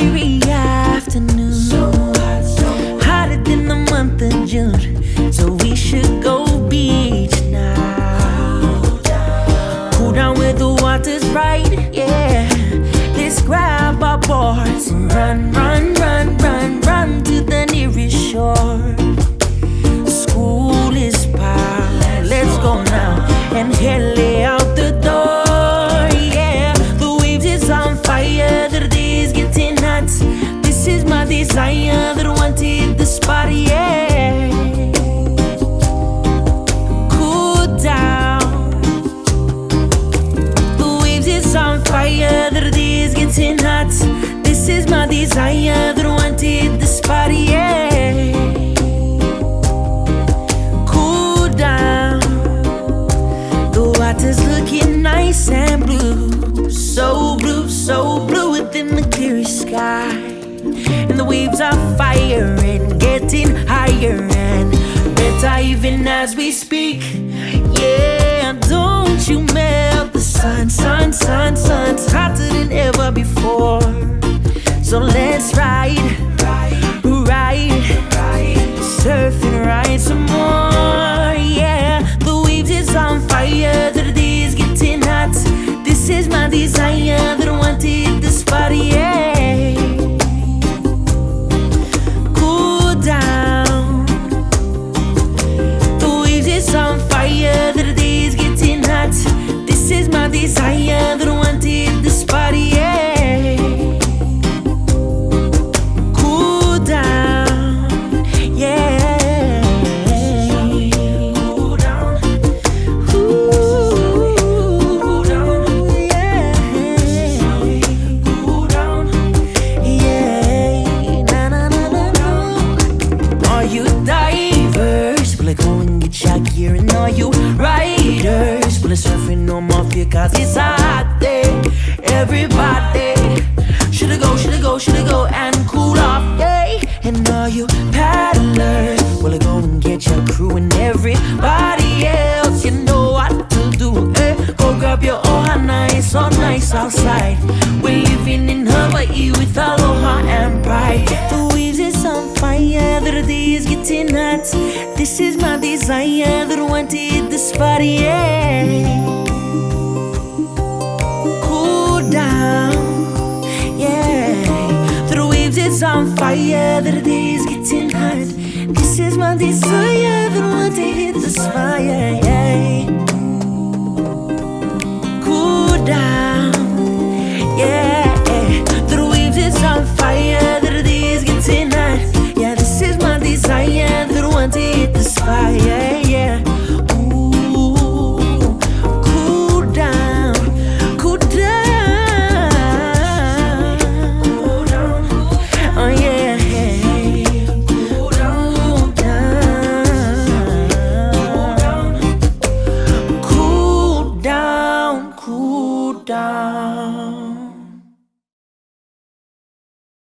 fiery afternoon. So hot, so hot. Hotter than the month of June. So we should go beach now. Cool down, cool down where the water's right, yeah. Let's grab our boards and run, run, run, run, run to the nearest shore. Desire. That wanted the spot. Yeah. Cool down. The waves is on fire. The day is getting hot. This is my desire. And are fire and getting higher and better even as we speak. Yeah, don't you melt the sun, your gear? And are you riders? Will I surfing no mafia? Cause it's hot day. Everybody. Shoulda go, shoulda go, shoulda go and cool off, yeah. And are you paddlers? Will I go and get your crew and everybody else? You know what to do, eh? Go grab your ohana, it's so nice outside. We're living in Hawaii with aloha and pride. Yeah. Cool down, yeah. The waves is on fire, the day is getting hot. This is my desire that wanted the spot, yeah. Cool down, yeah. The waves is on fire, the day is getting hot. Yeah, this is my desire that wanted the spot, yeah. down.